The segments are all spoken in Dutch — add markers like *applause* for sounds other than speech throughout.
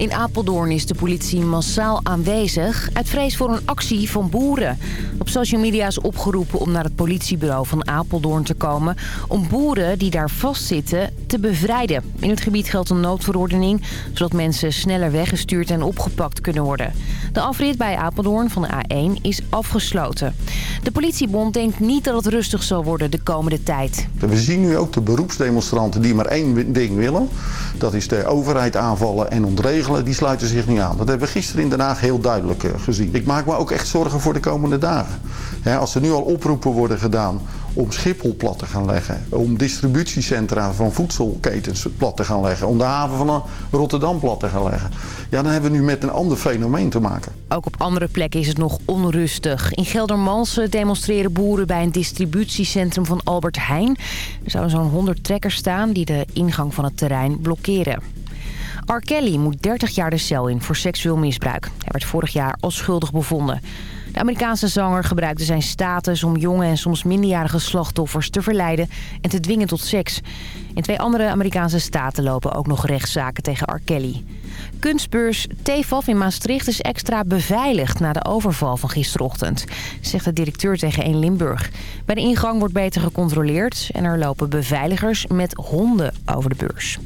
In Apeldoorn is de politie massaal aanwezig uit vrees voor een actie van boeren. Op social media is opgeroepen om naar het politiebureau van Apeldoorn te komen... om boeren die daar vastzitten te bevrijden. In het gebied geldt een noodverordening... zodat mensen sneller weggestuurd en opgepakt kunnen worden. De afrit bij Apeldoorn van de A1 is afgesloten. De politiebond denkt niet dat het rustig zal worden de komende tijd. We zien nu ook de beroepsdemonstranten die maar één ding willen. Dat is de overheid aanvallen en ontregelen. Die sluiten zich niet aan. Dat hebben we gisteren in Den Haag heel duidelijk eh, gezien. Ik maak me ook echt zorgen voor de komende dagen. Als er nu al oproepen worden gedaan om Schiphol plat te gaan leggen. Om distributiecentra van voedselketens plat te gaan leggen. Om de haven van Rotterdam plat te gaan leggen. Ja, dan hebben we nu met een ander fenomeen te maken. Ook op andere plekken is het nog onrustig. In Geldermalsen demonstreren boeren bij een distributiecentrum van Albert Heijn. Er zouden zo'n 100 trekkers staan die de ingang van het terrein blokkeren. R. Kelly moet 30 jaar de cel in voor seksueel misbruik. Hij werd vorig jaar als schuldig bevonden. De Amerikaanse zanger gebruikte zijn status om jonge en soms minderjarige slachtoffers te verleiden en te dwingen tot seks. In twee andere Amerikaanse staten lopen ook nog rechtszaken tegen R. Kelly. Kunstbeurs TFAF in Maastricht is extra beveiligd na de overval van gisterochtend, zegt de directeur tegen 1 Limburg. Bij de ingang wordt beter gecontroleerd en er lopen beveiligers met honden over de beurs.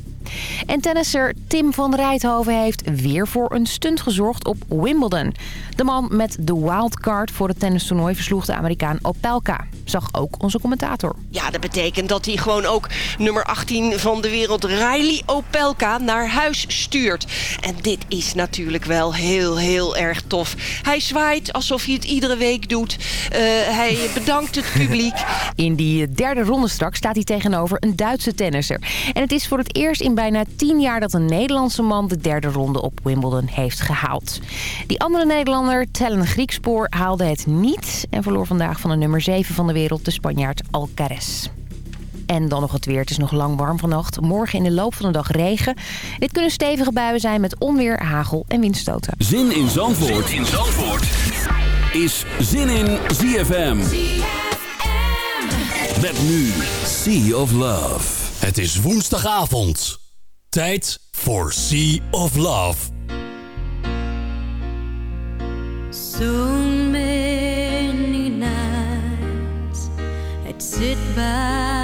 En tennisser Tim van Rijthoven heeft weer voor een stunt gezorgd op Wimbledon. De man met de wildcard voor het tennistoernooi versloeg de Amerikaan Opelka. Zag ook onze commentator. Ja, dat betekent dat hij gewoon ook nummer 18 van de wereld Riley Opelka naar huis stuurt. En dit is natuurlijk wel heel, heel erg tof. Hij zwaait alsof hij het iedere week doet. Uh, hij bedankt het publiek. *laughs* In die derde ronde straks staat hij tegenover een Duitse tennisser. En het is voor het eerst in bijna 10 jaar dat een Nederlandse man de derde ronde op Wimbledon heeft gehaald. Die andere Nederlander, Tellen Griekspoor, haalde het niet... en verloor vandaag van de nummer 7 van de wereld, de Spanjaard Alcaraz. En dan nog het weer. Het is nog lang warm vannacht. Morgen in de loop van de dag regen. Dit kunnen stevige buien zijn met onweer, hagel en windstoten. Zin in Zandvoort, zin in Zandvoort. is Zin in ZFM. ZFM. Met nu Sea of Love. Het is woensdagavond. Tijd voor Sea of Love. So many sit by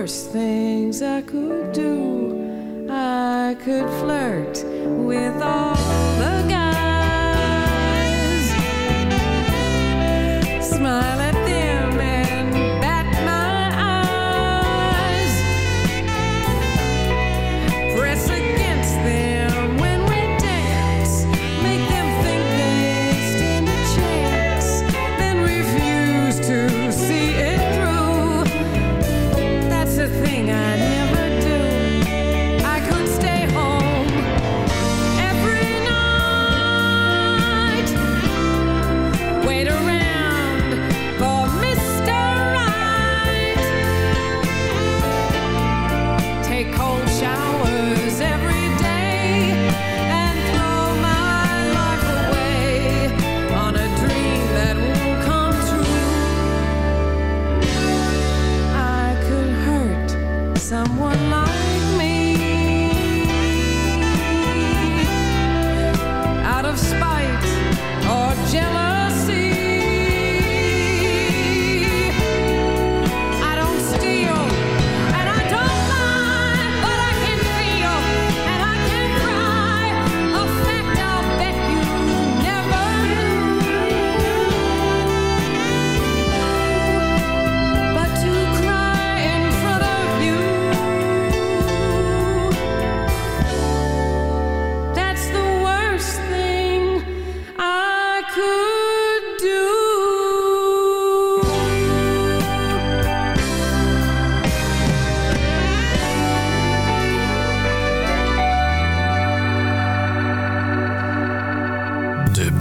worst things I could do. I could flirt with all the guys, smiling.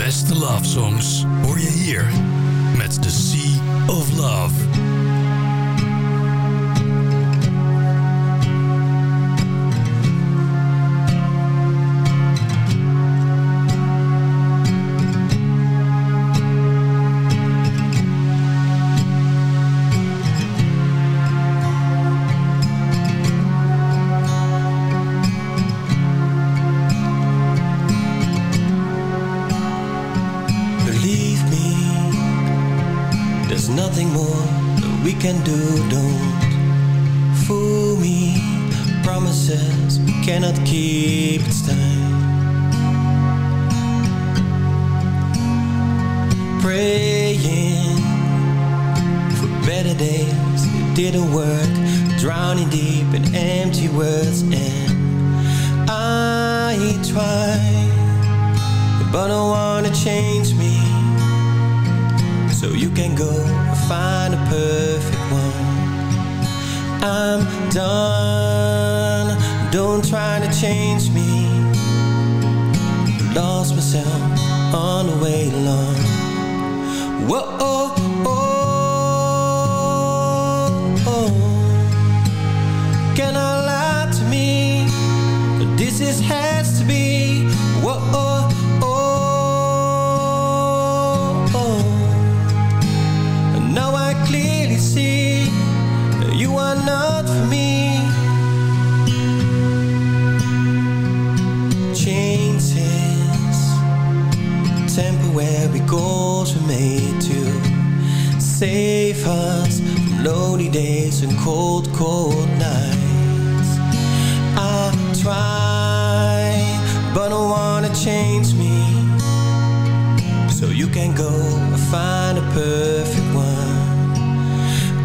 beste love songs hoor je hier met The Sea of Love. days and cold, cold nights I try, but I wanna change me So you can go and find a perfect one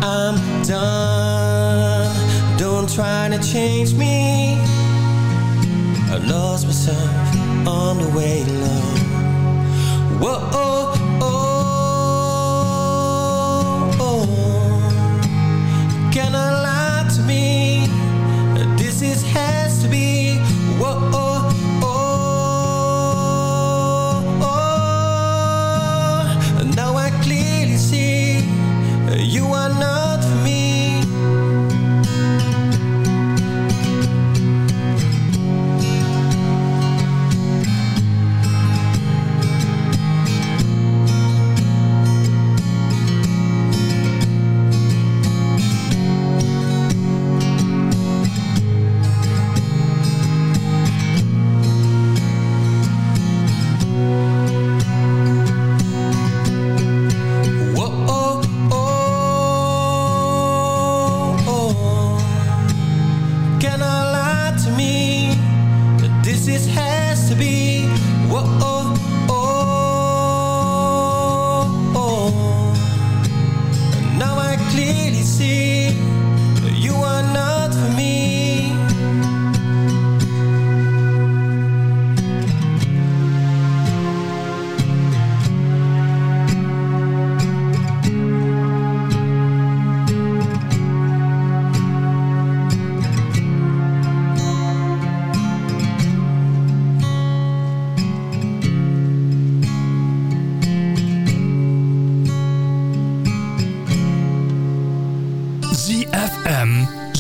I'm done, don't try to change me I lost myself on the way love. Whoa, -oh.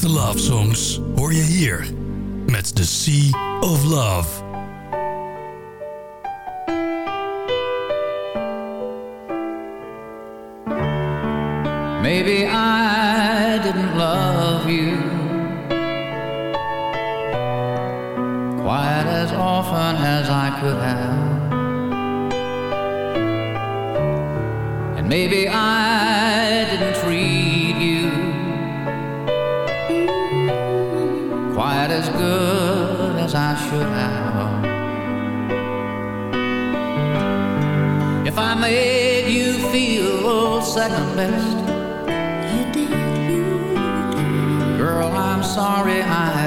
beste love songs hoor je hier met The Sea of Love. Maybe I didn't love you Quite as often as I could have And maybe I didn't If I made you feel second best, you did, you did. Girl, I'm sorry I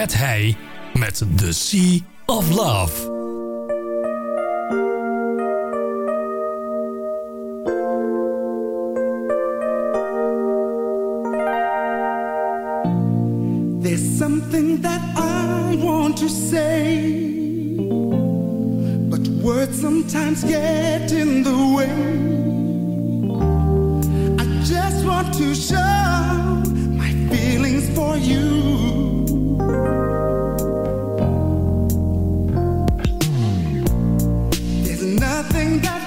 Fred Heij met The Sea nothing that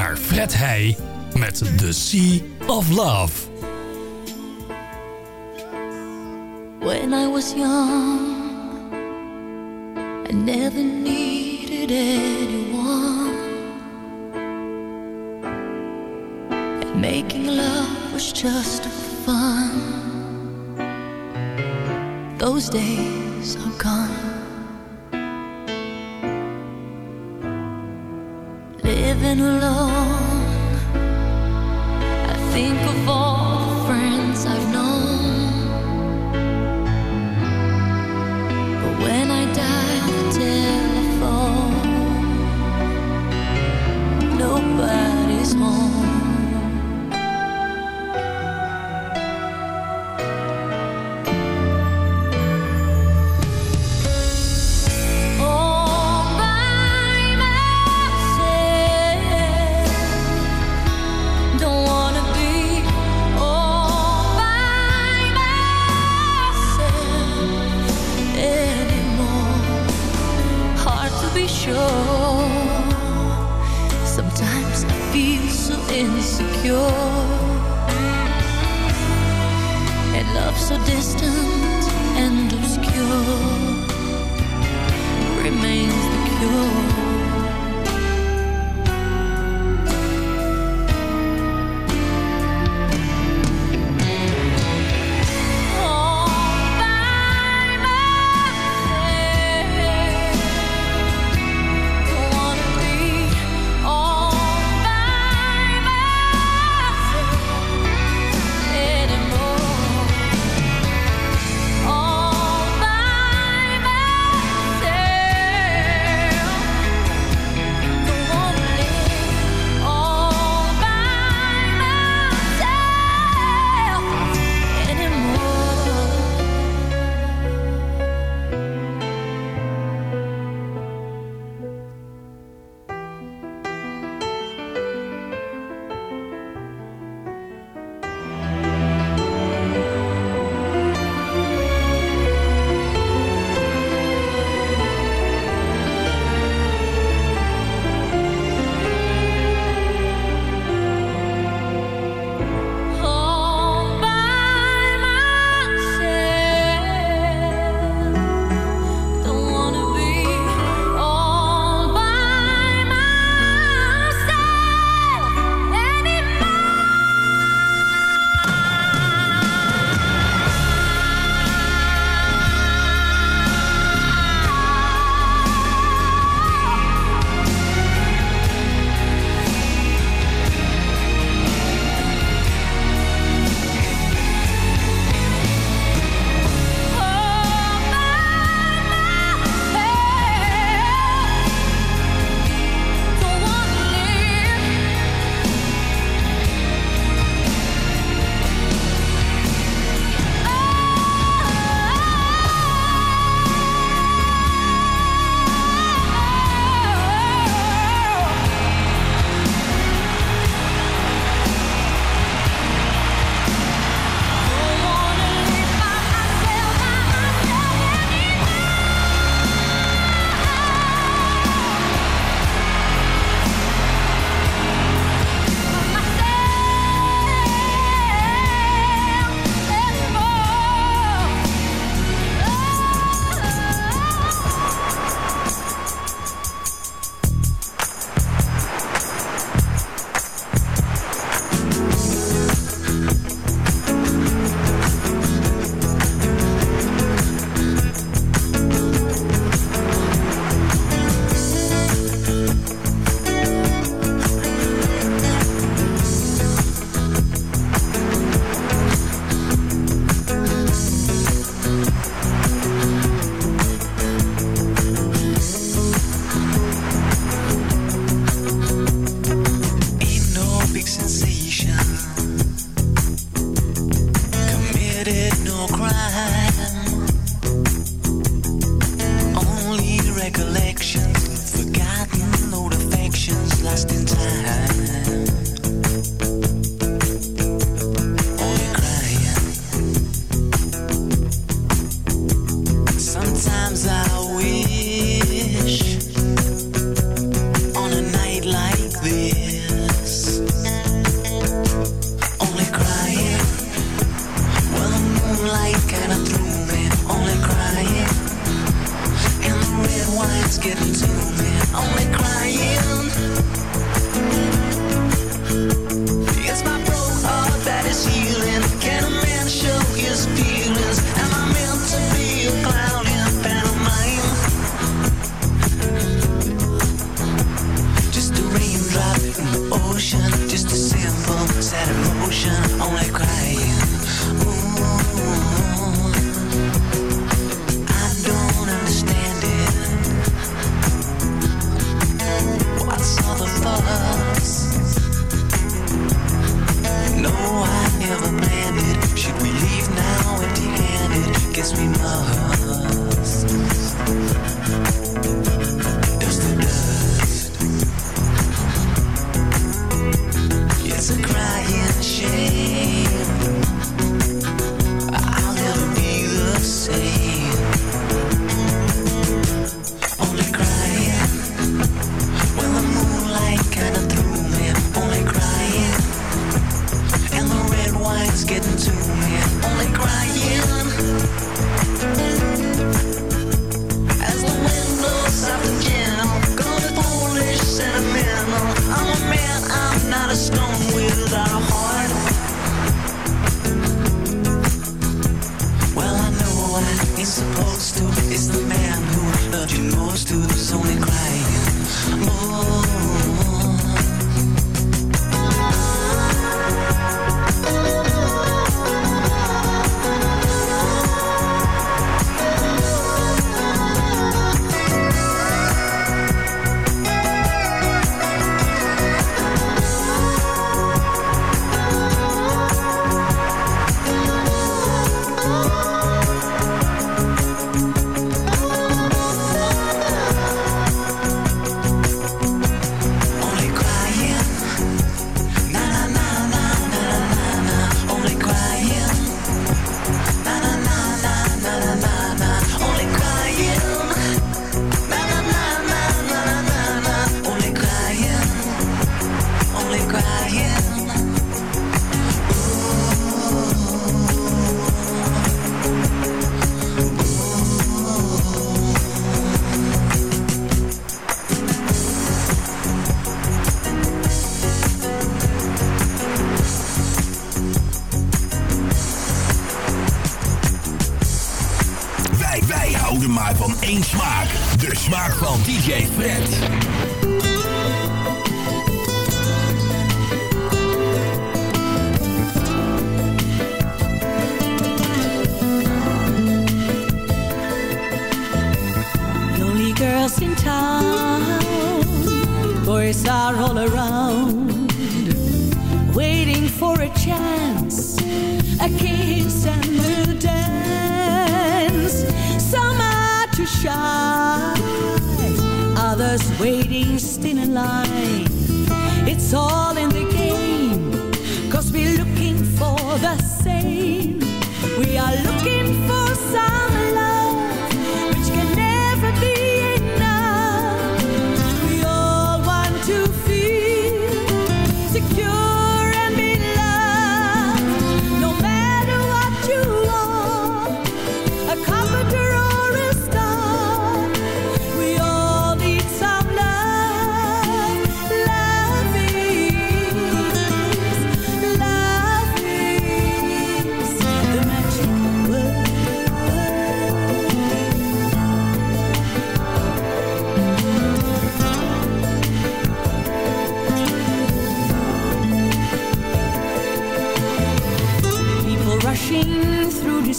naar Fred Heij met The Sea of Love. When I was young I never needed anyone. And making love was just fun. Those days are gone. and alone.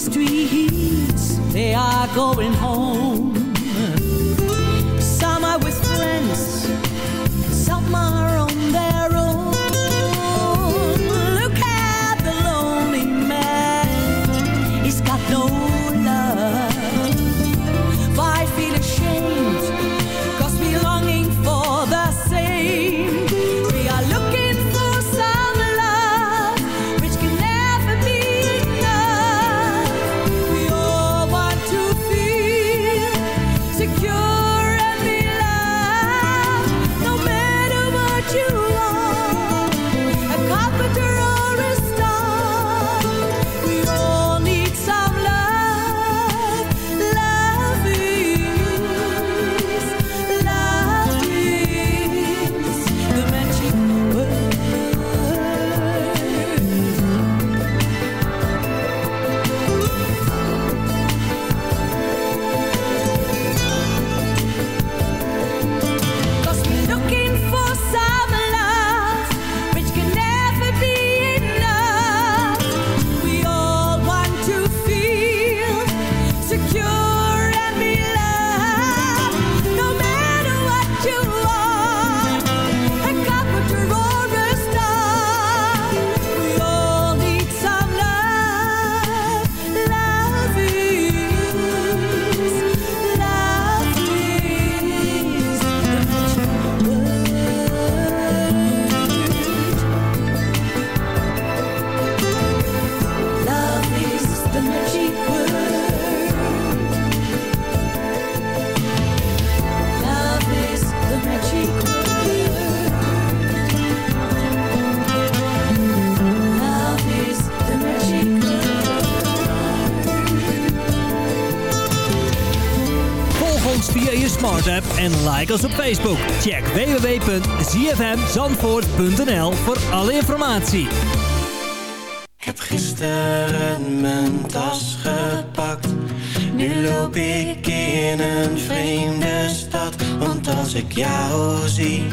Streets, they are going home. en like ons op Facebook. Check www.zfmzandvoort.nl voor alle informatie. Ik heb gisteren mijn tas gepakt. Nu loop ik in een vreemde stad. Want als ik jou zie...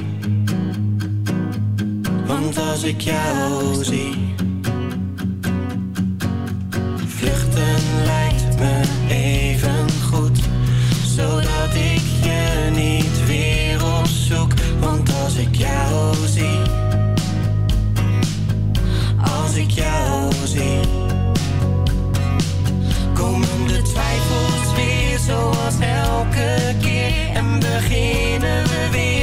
Want als ik jou zie... Vluchten lijkt me even goed ik jou zie, als ik jou zie, komen de twijfels weer zoals elke keer en beginnen we weer.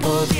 Pull the